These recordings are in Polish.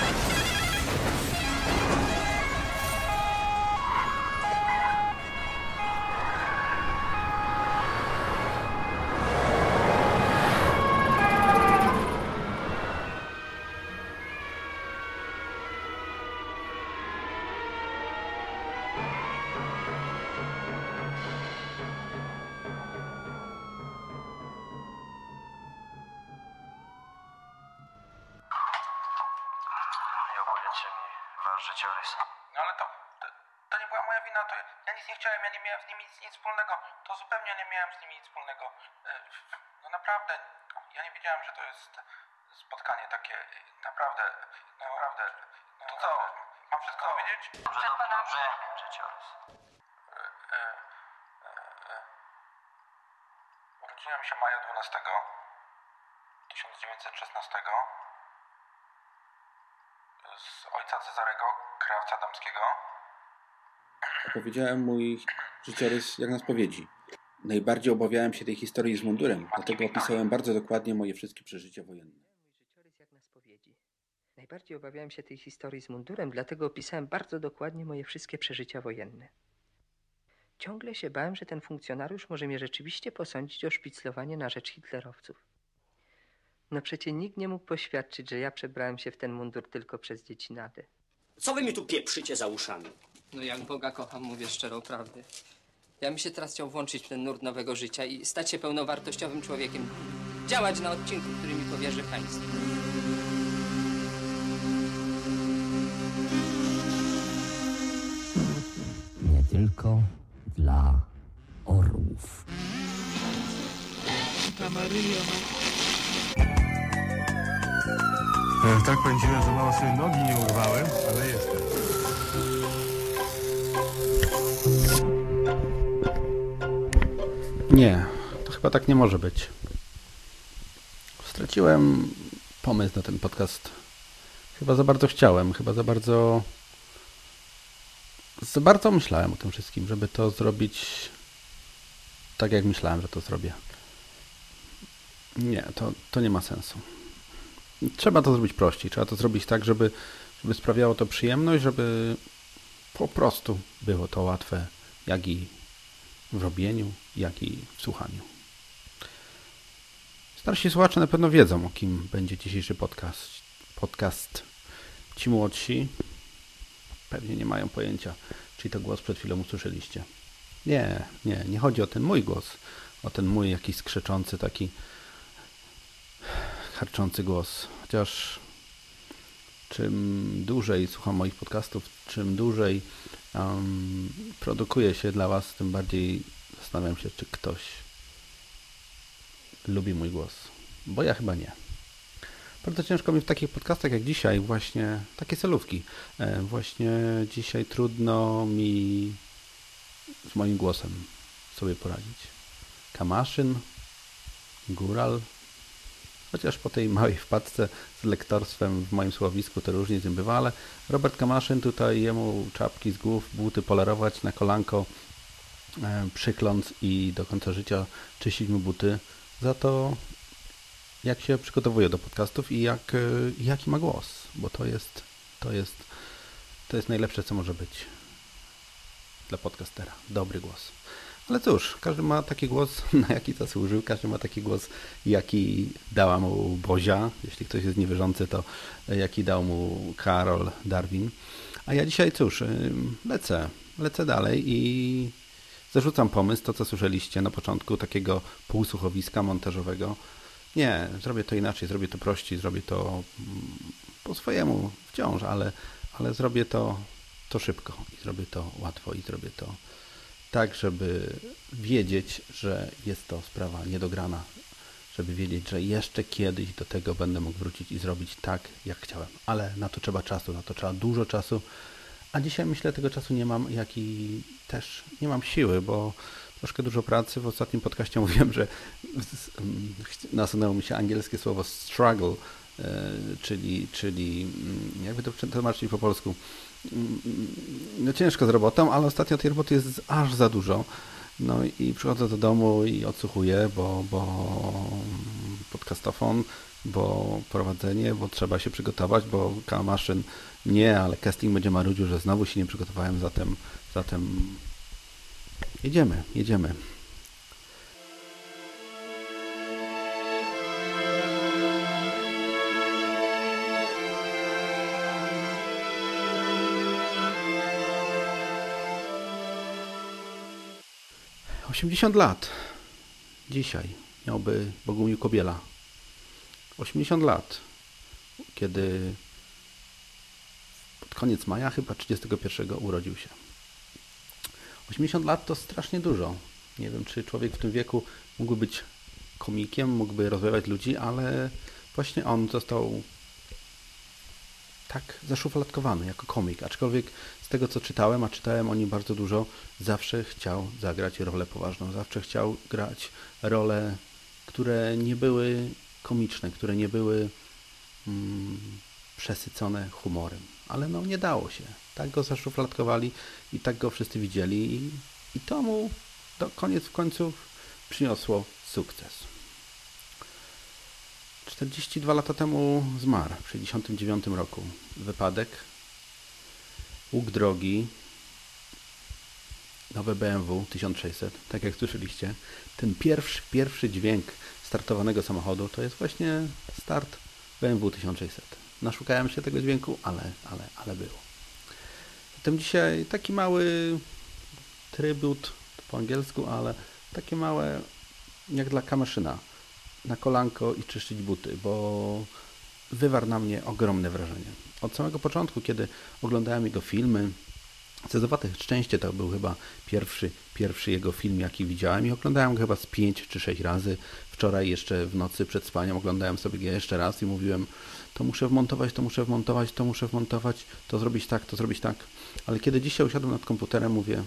Oh, my God. Nic nie chciałem, ja nie miałem z nimi nic, nic wspólnego. To zupełnie nie miałem z nimi nic wspólnego. E, No naprawdę, ja nie wiedziałem, że to jest spotkanie takie, naprawdę, naprawdę. To co, mam wszystko powiedzieć? Dobrze, dobrze, dobrze. Życiorys. Urodziłem się maja 12 1916 z ojca Cezarego, krawca damskiego. Opowiedziałem mój życiorys jak na spowiedzi. Najbardziej obawiałem się tej historii z mundurem, dlatego opisałem bardzo dokładnie moje wszystkie przeżycia wojenne. Mój życiorys jak na spowiedzi. Najbardziej obawiałem się tej historii z mundurem, dlatego opisałem bardzo dokładnie moje wszystkie przeżycia wojenne. Ciągle się bałem, że ten funkcjonariusz może mnie rzeczywiście posądzić o szpiclowanie na rzecz hitlerowców. No przecie nikt nie mógł poświadczyć, że ja przebrałem się w ten mundur tylko przez dziecinadę. Co wy mi tu pieprzycie za uszami? No jak Boga kocham, mówię szczerą prawdę. Ja bym się teraz chciał włączyć w ten nurt nowego życia i stać się pełnowartościowym człowiekiem. Działać na odcinku, który mi powierzy państwo. nie tylko dla orłów. E, Tak pędziłem, że mało sobie nogi nie urwałem, ale jestem. Nie, to chyba tak nie może być. Straciłem pomysł na ten podcast. Chyba za bardzo chciałem, chyba za bardzo. Za bardzo myślałem o tym wszystkim, żeby to zrobić tak, jak myślałem, że to zrobię. Nie, to, to nie ma sensu. Trzeba to zrobić prościej. Trzeba to zrobić tak, żeby, żeby sprawiało to przyjemność, żeby po prostu było to łatwe, jak i w robieniu, jak i w słuchaniu. Starsi słuchacze na pewno wiedzą, o kim będzie dzisiejszy podcast. Podcast. Ci młodsi pewnie nie mają pojęcia, czy to głos przed chwilą usłyszeliście. Nie, nie, nie chodzi o ten mój głos, o ten mój jakiś skrzeczący, taki harczący głos. Chociaż czym dłużej słucham moich podcastów, czym dłużej um, produkuję się dla Was, tym bardziej zastanawiam się, czy ktoś lubi mój głos. Bo ja chyba nie. Bardzo ciężko mi w takich podcastach jak dzisiaj, właśnie takie celówki. Właśnie dzisiaj trudno mi z moim głosem sobie poradzić. Kamaszyn, góral, chociaż po tej małej wpadce z lektorstwem w moim słowisku to różnie z tym bywa, ale Robert Kamaszyn tutaj jemu czapki z głów, buty polerować na kolanko, e, przykląc i do końca życia czyścić mu buty za to, jak się przygotowuje do podcastów i jak, e, jaki ma głos, bo to jest, to jest, to jest najlepsze, co może być dla podcastera. Dobry głos. Ale cóż, każdy ma taki głos, na jaki zasłużył, każdy ma taki głos, jaki dała mu Bozia. Jeśli ktoś jest niewierzący, to jaki dał mu Karol Darwin. A ja dzisiaj, cóż, ym, lecę, lecę dalej i zarzucam pomysł, to co słyszeliście na początku, takiego półsłuchowiska montażowego. Nie, zrobię to inaczej, zrobię to prościej, zrobię to mm, po swojemu wciąż, ale, ale zrobię to, to szybko i zrobię to łatwo i zrobię to tak, żeby wiedzieć, że jest to sprawa niedograna, żeby wiedzieć, że jeszcze kiedyś do tego będę mógł wrócić i zrobić tak, jak chciałem. Ale na to trzeba czasu, na to trzeba dużo czasu, a dzisiaj myślę, tego czasu nie mam, jak i też nie mam siły, bo troszkę dużo pracy. W ostatnim podcaście mówiłem, że nasunęło mi się angielskie słowo struggle, e, czyli, czyli jakby to przetłumaczyć po polsku. No ciężko z robotą, ale ostatnio tej roboty jest aż za dużo. No i przychodzę do domu i odsłuchuję, bo, bo podcastofon, bo prowadzenie, bo trzeba się przygotować, bo maszyn nie, ale casting będzie marudził, że znowu się nie przygotowałem, zatem, zatem jedziemy, jedziemy. Osiemdziesiąt lat. Dzisiaj miałby Bogumił Kobiela. 80 lat, kiedy pod koniec maja, chyba 31 urodził się. 80 lat to strasznie dużo. Nie wiem, czy człowiek w tym wieku mógłby być komikiem, mógłby rozwijać ludzi, ale właśnie on został tak zaszufladkowany jako komik. Aczkolwiek z tego, co czytałem, a czytałem o nim bardzo dużo, zawsze chciał zagrać rolę poważną. Zawsze chciał grać role, które nie były komiczne, które nie były mm, przesycone humorem. Ale no nie dało się. Tak go zaszufladkowali i tak go wszyscy widzieli i, i to mu do koniec w końcu przyniosło sukces. 42 lata temu zmarł, w 69 roku. Wypadek, łuk drogi, nowe BMW 1600, tak jak słyszeliście. Ten pierwszy, pierwszy dźwięk startowanego samochodu to jest właśnie start BMW 1600. Naszukałem się tego dźwięku, ale, ale, ale było. Zatem dzisiaj taki mały trybut po angielsku, ale takie małe jak dla kamaszyna na kolanko i czyszczyć buty, bo wywarł na mnie ogromne wrażenie. Od samego początku, kiedy oglądałem jego filmy, Cezowate Szczęście to był chyba pierwszy, pierwszy jego film, jaki widziałem i oglądałem go chyba z pięć czy sześć razy. Wczoraj jeszcze w nocy przed spaniem oglądałem sobie go jeszcze raz i mówiłem, to muszę wmontować, to muszę wmontować, to muszę wmontować, to zrobić tak, to zrobić tak. Ale kiedy dzisiaj usiadłem nad komputerem, mówię,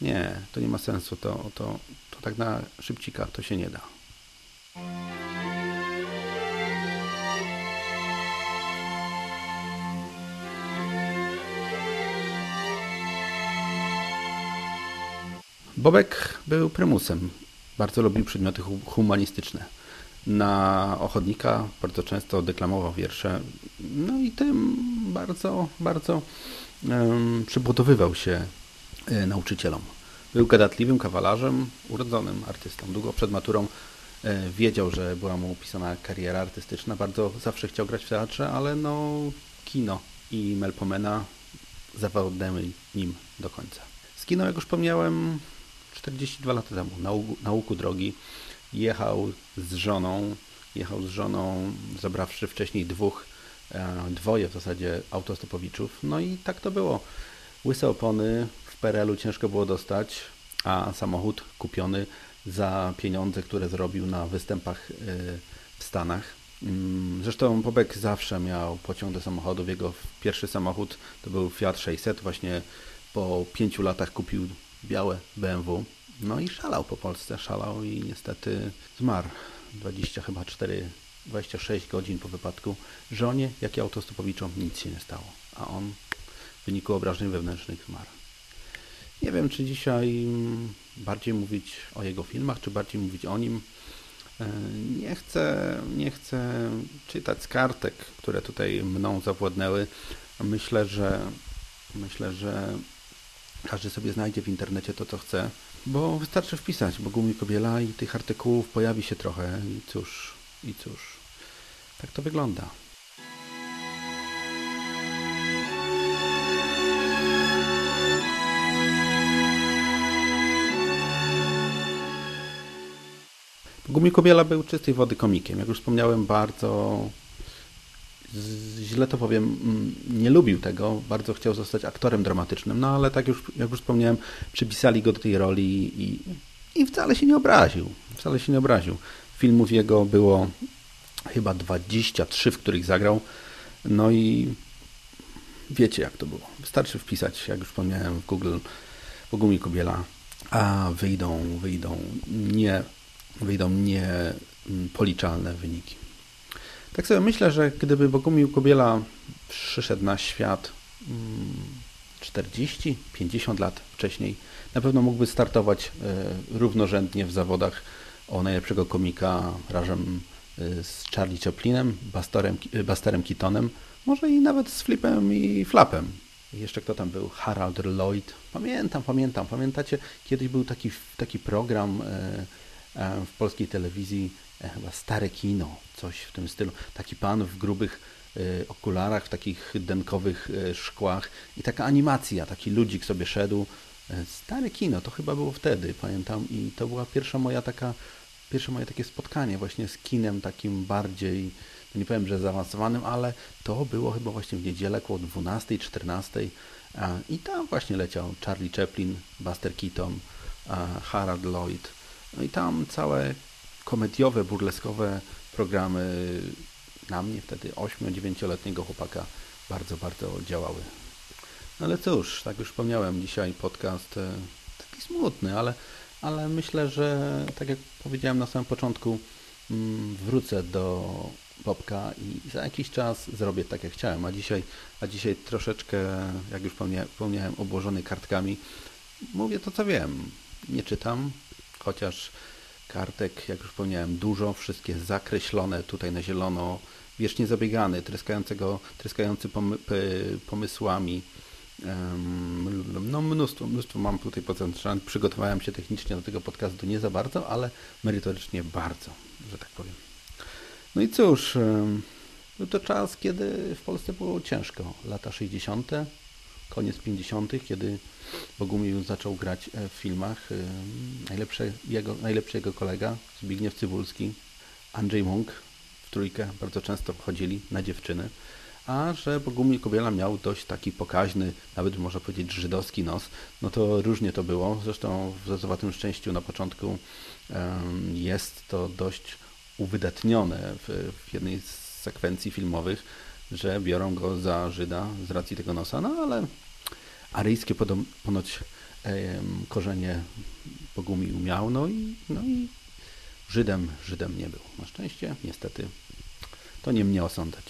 nie, to nie ma sensu, to, to, to tak na szybcika to się nie da. Bobek był prymusem. Bardzo lubił przedmioty humanistyczne. Na ochotnika bardzo często deklamował wiersze. No i tym bardzo, bardzo um, przybudowywał się e, nauczycielom. Był gadatliwym kawalarzem, urodzonym artystą. Długo przed maturą wiedział, że była mu pisana kariera artystyczna. Bardzo zawsze chciał grać w teatrze, ale no kino i Melpomena zawodnęły nim do końca. Z kino, jak już wspomniałem, 42 lata temu, na, na łuku drogi, jechał z żoną, jechał z żoną, zabrawszy wcześniej dwóch, e, dwoje w zasadzie autostopowiczów. No i tak to było. Łyse opony w PRL-u ciężko było dostać, a samochód kupiony za pieniądze, które zrobił na występach e, w Stanach. Mm, zresztą Bobek zawsze miał pociąg do samochodów. Jego pierwszy samochód to był Fiat 600. Właśnie po pięciu latach kupił białe BMW. No i szalał po Polsce, szalał i niestety zmarł. 20 chyba 4, 26 godzin po wypadku. Żonie, jak i autostopowiczom nic się nie stało, a on w wyniku obrażeń wewnętrznych zmarł. Nie wiem, czy dzisiaj bardziej mówić o jego filmach, czy bardziej mówić o nim. E, nie chcę, nie chcę czytać z kartek, które tutaj mną zawładnęły. Myślę, że myślę, że każdy sobie znajdzie w internecie to, co chce, bo wystarczy wpisać Bogumi Kobiela i tych artykułów pojawi się trochę i cóż, i cóż. Tak to wygląda. Gumi Kobiela był czystej wody komikiem. Jak już wspomniałem, bardzo źle to powiem, mm, nie lubił tego, bardzo chciał zostać aktorem dramatycznym, no ale tak już, jak już wspomniałem, przypisali go do tej roli i, i wcale się nie obraził. Wcale się nie obraził. Filmów jego było chyba 23, w których zagrał. No i wiecie jak to było. Wystarczy wpisać, jak już wspomniałem w Google Bogumi Kobiela a wyjdą, wyjdą nie, wyjdą nie mm, policzalne wyniki. Tak sobie myślę, że gdyby Bogumił Kobiela przyszedł na świat 40-50 lat wcześniej, na pewno mógłby startować e, równorzędnie w zawodach o najlepszego komika razem e, z Charlie Chaplinem, Bastorem, e, Basterem Keatonem, może i nawet z Flipem i Flapem. Jeszcze kto tam był? Harold Lloyd. Pamiętam, pamiętam. Pamiętacie? Kiedyś był taki, taki program w polskiej telewizji, chyba Stare Kino, coś w tym stylu. Taki pan w grubych okularach, w takich denkowych szkłach. I taka animacja, taki ludzik sobie szedł. E, stare kino, to chyba było wtedy, pamiętam, i to była pierwsza moja taka, pierwsze moje takie spotkanie właśnie z kinem takim bardziej, no nie powiem, że zaawansowanym, ale to było chyba właśnie w niedzielę około 12, 14 i tam właśnie leciał Charlie Chaplin, Buster Keaton, Harold Lloyd, no i tam całe komediowe, burleskowe programy na mnie wtedy 8-9-letniego chłopaka bardzo, bardzo działały. No ale cóż, tak już wspomniałem, dzisiaj podcast e, taki smutny, ale, ale myślę, że tak jak powiedziałem na samym początku, mm, wrócę do Bobka i za jakiś czas zrobię tak jak chciałem, a dzisiaj, a dzisiaj troszeczkę, jak już wspomniałem, obłożony kartkami. Mówię to, co wiem. Nie czytam, chociaż kartek, jak już wspomniałem, dużo, wszystkie zakreślone tutaj na zielono, wiecznie zabiegany, tryskającego, tryskający pomysłami, no mnóstwo, mnóstwo mam tutaj potencjału. Przygotowałem się technicznie do tego podcastu nie za bardzo, ale merytorycznie bardzo, że tak powiem. No i cóż, był to czas, kiedy w Polsce było ciężko. Lata 60., koniec 50., kiedy Bogumił zaczął grać e, w filmach. Najlepszy jego, najlepszy jego kolega, Zbigniew Cybulski, Andrzej Mąk w trójkę bardzo często wchodzili na dziewczyny a że Bogumił Kobiela miał dość taki pokaźny, nawet można powiedzieć żydowski nos, no to różnie to było. Zresztą w Zazowatym Szczęściu na początku jest to dość uwydatnione w, w jednej z sekwencji filmowych, że biorą go za Żyda z racji tego nosa, no ale aryjskie ponoć korzenie Bogumił miał, no i, no i Żydem, Żydem nie był. Na szczęście, niestety, to nie mnie osądzać.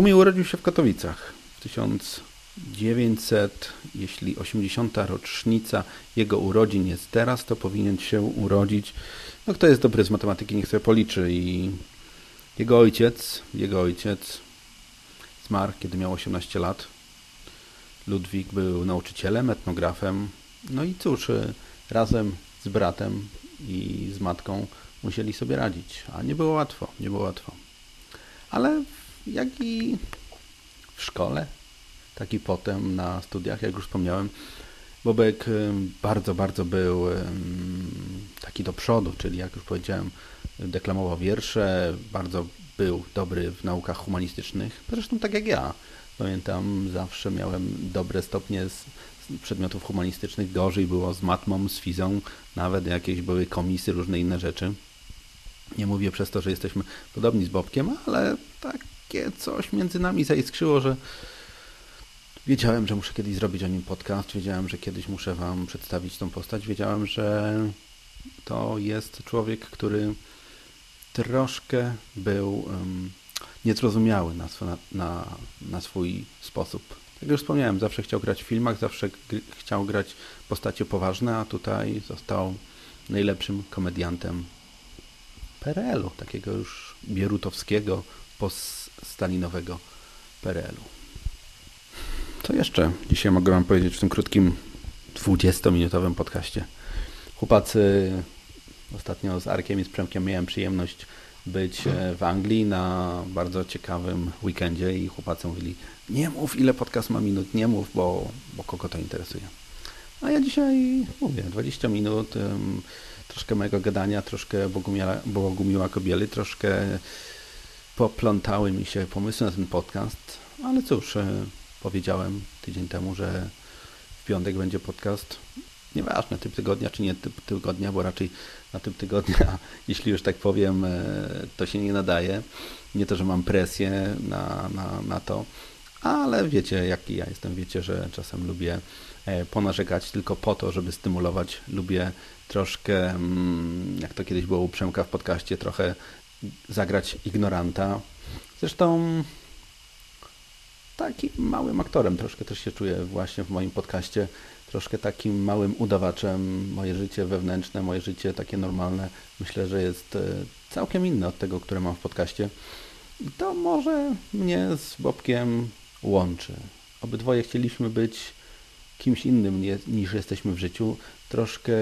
Gumi urodził się w Katowicach w 1900, jeśli 80. rocznica jego urodzin jest teraz, to powinien się urodzić. No kto jest dobry z matematyki, niech sobie policzy. I jego ojciec, jego ojciec zmarł, kiedy miał 18 lat. Ludwik był nauczycielem, etnografem. No i cóż, razem z bratem i z matką musieli sobie radzić. A nie było łatwo, nie było łatwo. Ale jak i w szkole, tak i potem na studiach, jak już wspomniałem. Bobek bardzo, bardzo był taki do przodu, czyli jak już powiedziałem, deklamował wiersze, bardzo był dobry w naukach humanistycznych, zresztą tak jak ja. Pamiętam, zawsze miałem dobre stopnie z przedmiotów humanistycznych, gorzej było z matmą, z fizą, nawet jakieś były komisy, różne inne rzeczy. Nie mówię przez to, że jesteśmy podobni z Bobkiem, ale tak takie coś między nami zaiskrzyło, że wiedziałem, że muszę kiedyś zrobić o nim podcast, wiedziałem, że kiedyś muszę Wam przedstawić tą postać, wiedziałem, że to jest człowiek, który troszkę był um, niezrozumiały na, na, na, na swój sposób. Jak już wspomniałem, zawsze chciał grać w filmach, zawsze chciał grać postacie poważne, a tutaj został najlepszym komediantem PRL-u, takiego już bierutowskiego, stalinowego PRL-u. Co jeszcze dzisiaj mogę Wam powiedzieć w tym krótkim 20-minutowym podcaście? Chłopacy, ostatnio z Arkiem i z Przemkiem miałem przyjemność być e, w Anglii na bardzo ciekawym weekendzie i chłopacy mówili, nie mów ile podcast ma minut, nie mów, bo, bo kogo to interesuje. A ja dzisiaj mówię, 20 minut, troszkę mojego gadania, troszkę Bogumiła, Bogumiła Kobiely, troszkę poplątały mi się pomysły na ten podcast, ale cóż, e, powiedziałem tydzień temu, że w piątek będzie podcast. Nieważne, typ tygodnia czy nie typ tygodnia, bo raczej na typ tygodnia, jeśli już tak powiem, e, to się nie nadaje. Nie to, że mam presję na, na, na to, ale wiecie, jaki ja jestem. Wiecie, że czasem lubię e, ponarzekać tylko po to, żeby stymulować. Lubię troszkę, mm, jak to kiedyś było u Przemka w podcaście, trochę zagrać ignoranta. Zresztą takim małym aktorem troszkę też się czuję właśnie w moim podcaście. Troszkę takim małym udawaczem. Moje życie wewnętrzne, moje życie takie normalne, myślę, że jest e, całkiem inne od tego, które mam w podcaście. To może mnie z Bobkiem łączy. Obydwoje chcieliśmy być kimś innym niż jesteśmy w życiu. Troszkę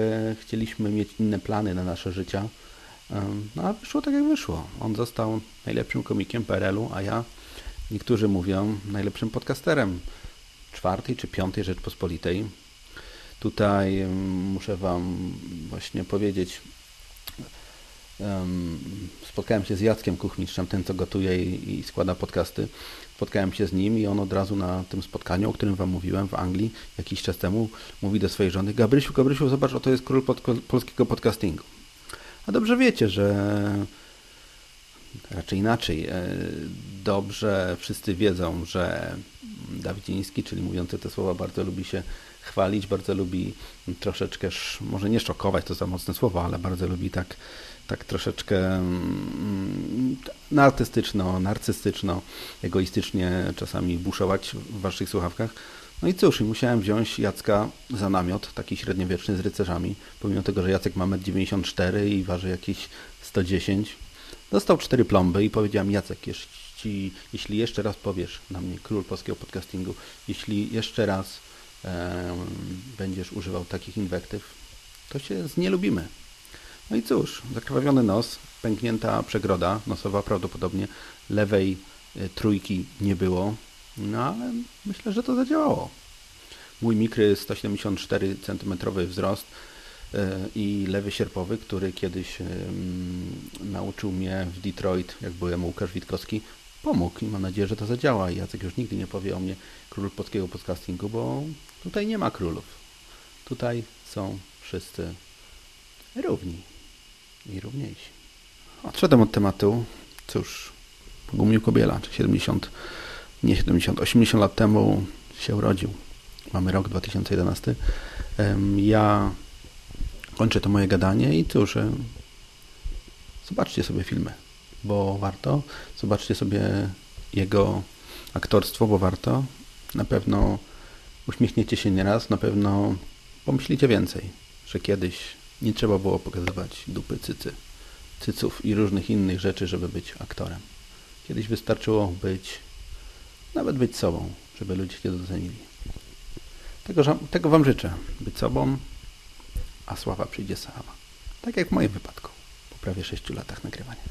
chcieliśmy mieć inne plany na nasze życia. No a wyszło tak jak wyszło. On został najlepszym komikiem PRL-u, a ja, niektórzy mówią, najlepszym podcasterem czwartej czy piątej Rzeczpospolitej. Tutaj muszę Wam właśnie powiedzieć, em, spotkałem się z Jackiem Kuchmiczem, ten co gotuje i składa podcasty. Spotkałem się z nim i on od razu na tym spotkaniu, o którym Wam mówiłem w Anglii jakiś czas temu, mówi do swojej żony, Gabrysiu, Gabrysiu, zobacz, oto jest król pod, polskiego podcastingu. A dobrze wiecie, że raczej inaczej. e, Dobrze wszyscy wiedzą, że Dawidziński, czyli mówiący te słowa, bardzo lubi się chwalić, bardzo lubi troszeczkę, sz- może nie szokować, to za mocne słowo, ale bardzo lubi tak, tak troszeczkę mm, artystyczno, narcystyczno, egoistycznie czasami buszować w waszych słuchawkach. No i cóż, musiałem wziąć Jacka za namiot, taki średniowieczny z rycerzami, pomimo tego, że Jacek ma 1,94 m i waży jakieś 110 Dostał cztery plomby i powiedziałem, Jacek, jeśli, jeśli jeszcze raz powiesz na mnie, król polskiego podcastingu, jeśli jeszcze raz em, będziesz używał takich inwektyw, to się znielubimy. No i cóż, zakrwawiony nos, pęknięta przegroda nosowa prawdopodobnie, lewej y, trójki nie było, no ale myślę, że to zadziałało. Mój mikry 174 cm wzrost e, i lewy sierpowy, który kiedyś nauczył mnie w Detroit, jak byłem Łukasz Witkowski, pomógł i mam nadzieję, że to zadziała. I Jacek już nigdy nie powie o mnie król polskiego podcastingu, bo tutaj nie ma królów. Tutaj są wszyscy równi i równiejsi. Odszedłem od tematu. Cóż, Gumił Kobiela, czy 70, nie 70, 80 lat temu się urodził. Mamy rok 2011. Em, Ja kończę to moje gadanie i cóż, zobaczcie sobie filmy, bo warto. Zobaczcie sobie jego aktorstwo, bo warto. Na pewno uśmiechniecie się nieraz, na pewno pomyślicie więcej, że kiedyś nie trzeba było pokazywać dupy cycy, cyców i różnych innych rzeczy, żeby być aktorem. Kiedyś wystarczyło być, nawet być sobą, żeby ludzie cię docenili. Tego, tego Wam życzę, być sobą, a sława przyjdzie sama. Tak jak w moim wypadku, po prawie 6 latach nagrywania.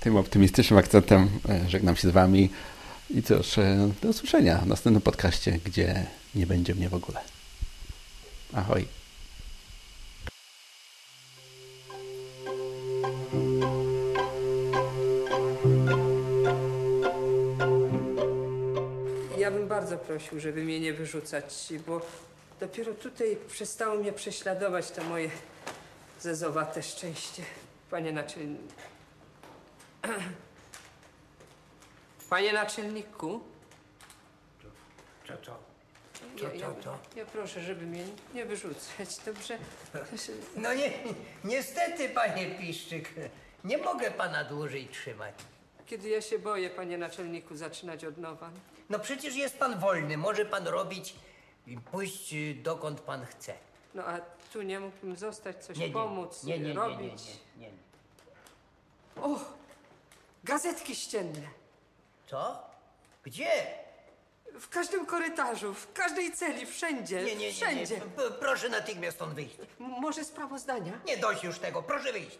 Tym optymistycznym akcentem e, żegnam się z Wami i cóż, e, do usłyszenia w następnym podcaście, gdzie nie będzie mnie w ogóle. Ahoj. Prosił, żeby mnie nie wyrzucać, bo dopiero tutaj przestało mnie prześladować to moje zezowate szczęście. Panie naczelniku. Panie naczelniku. Co, co? Co, ja, co, co? ja proszę, żeby mnie nie wyrzucać, dobrze? No nie, niestety, panie Piszczyk, nie mogę pana dłużej trzymać. Kiedy ja się boję, panie naczelniku, zaczynać od nowa. No przecież jest pan wolny, może pan robić i pójść y, dokąd pan chce. No a tu nie mógłbym zostać, coś Nie, nie, pomóc, nie, nie, nie, nie, robić. nie, nie. O! Gazetki ścienne. Co? Gdzie? W każdym korytarzu, w każdej celi, wszędzie. Nie, nie, nie, nie. wszędzie. P- Proszę natychmiast stąd wyjść. M- Może sprawozdania? Nie dość już tego, proszę wyjść.